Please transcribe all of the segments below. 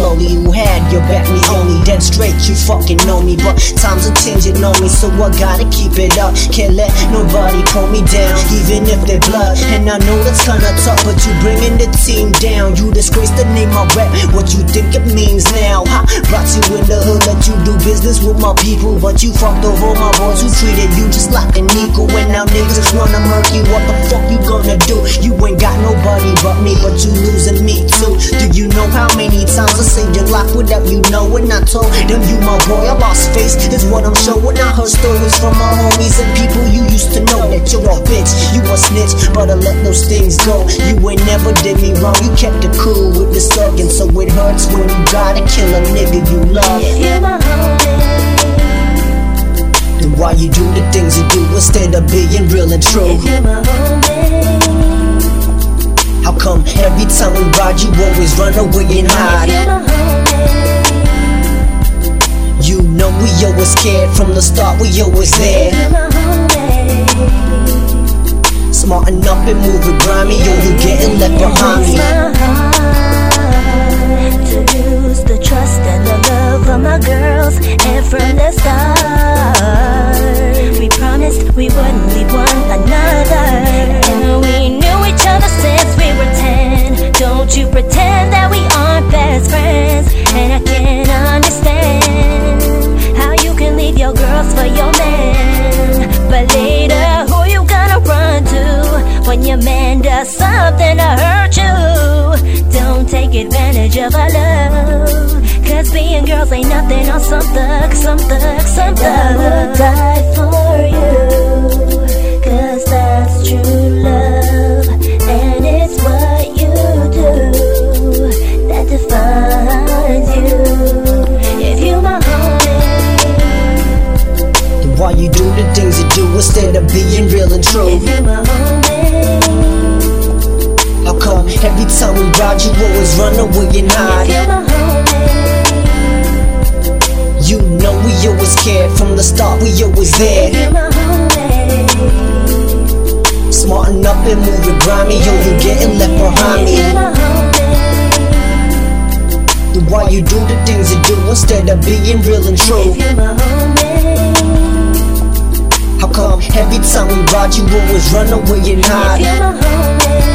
slowly. You had your back, me only. Dead straight, you fucking know me. But times are changing on me, so I gotta keep it up. Can't let nobody pull me down, even if they blood. And I know that's kinda tough, but you bringing the team down. You disgrace the name I rap. What you think it means now? Ha, brought you in the hood, let you do business with my people. But you fucked over my boys who treated you just like an equal. And now niggas wanna murk you. What the fuck you gonna do? You ain't got nobody but me, but you know how many times I saved your life without you knowing? I told them you my boy, I lost face is what I'm showing. I heard stories from my homies and people you used to know that you're a bitch, you a snitch, but I let those things go. You ain't never did me wrong, you kept it cool with the sucking, so it hurts when you gotta kill a nigga you love. You're my homie. Then why you do the things you do instead of being real and true? You're my homie. How come every time we ride you always run away and hide? You know we always cared from the start, we always there. Smarten up and move it grimy, yo, you getting when your man does something to hurt you? Don't take advantage of our love. Cause being girls ain't nothing on some thug, some thug, some thug. I will die for you. Cause that's true love. And it's what you do that defines you. If you my homie. Then why you do the things you do instead of being real and true? If you my homie. Every time we ride you always run away and hide? you my homie. Know we always cared from the start, we always there. my homie. Smarten up and move it grimy, yo, you getting left behind me. my homie. Why you do the things you do instead of being real and true? If you my homie. How come every time we ride you always run away and If hide?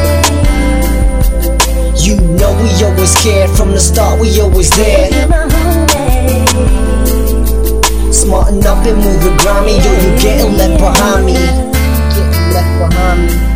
Always cared from the start, we always there. Smarten up and move it grimy, yo, you getting left behind me. Getting left behind me.